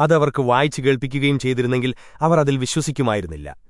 അതവർക്ക് വായിച്ചു കേൾപ്പിക്കുകയും ചെയ്തിരുന്നെങ്കിൽ അവർ അതിൽ വിശ്വസിക്കുമായിരുന്നില്ല.